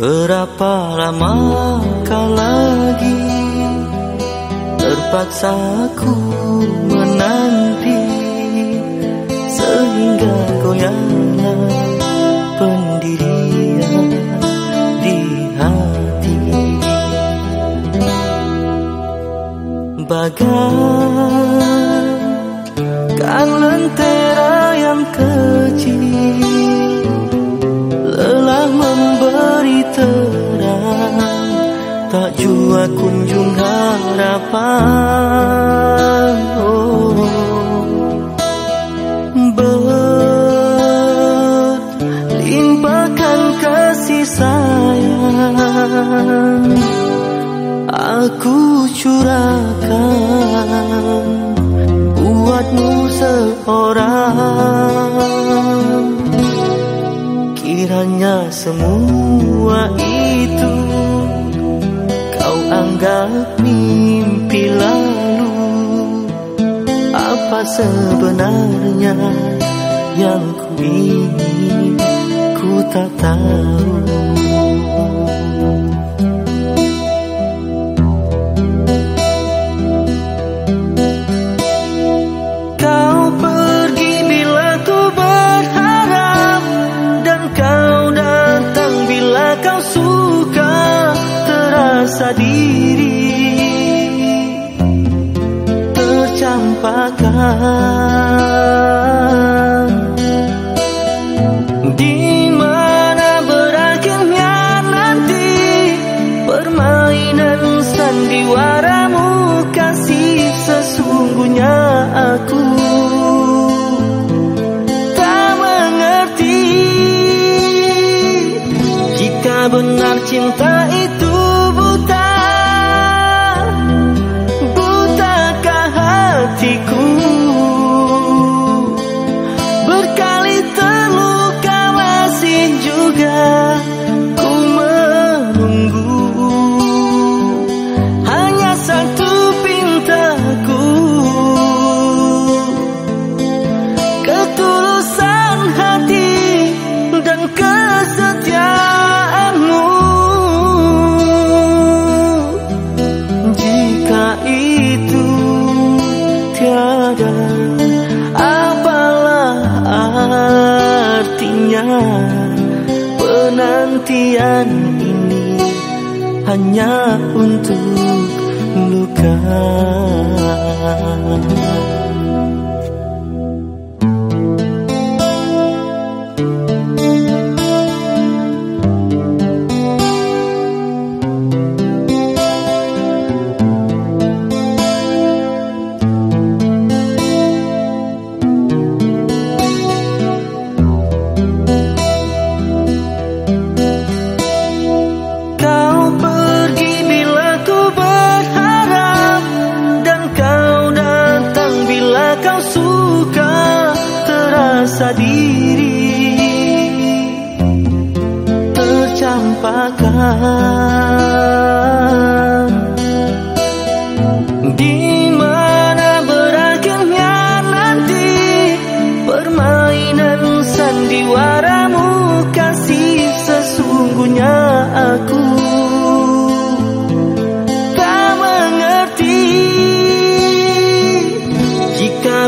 Berapa lama kau lagi Terpaksa ku Bagaikan lentera yang kecil terang. Tak jua kunjung harapan. Oh. Berlimpahkan kasih sayang. Aku curahkan Buatmu seorang. Kiranya semua itu Kau anggap mimpi lalu. Apa sebenarnya yang ku ingin Ku tak tahu tercampakkan penantian ini hanya untuk luka. Rasa diri. Tercampakkan. Di mana berakhirnya nanti permainan sandiwaramu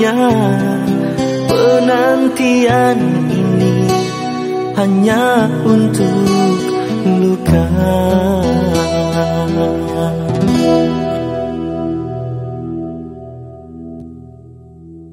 Sesungguhnya penantian ini hanya untuk luka.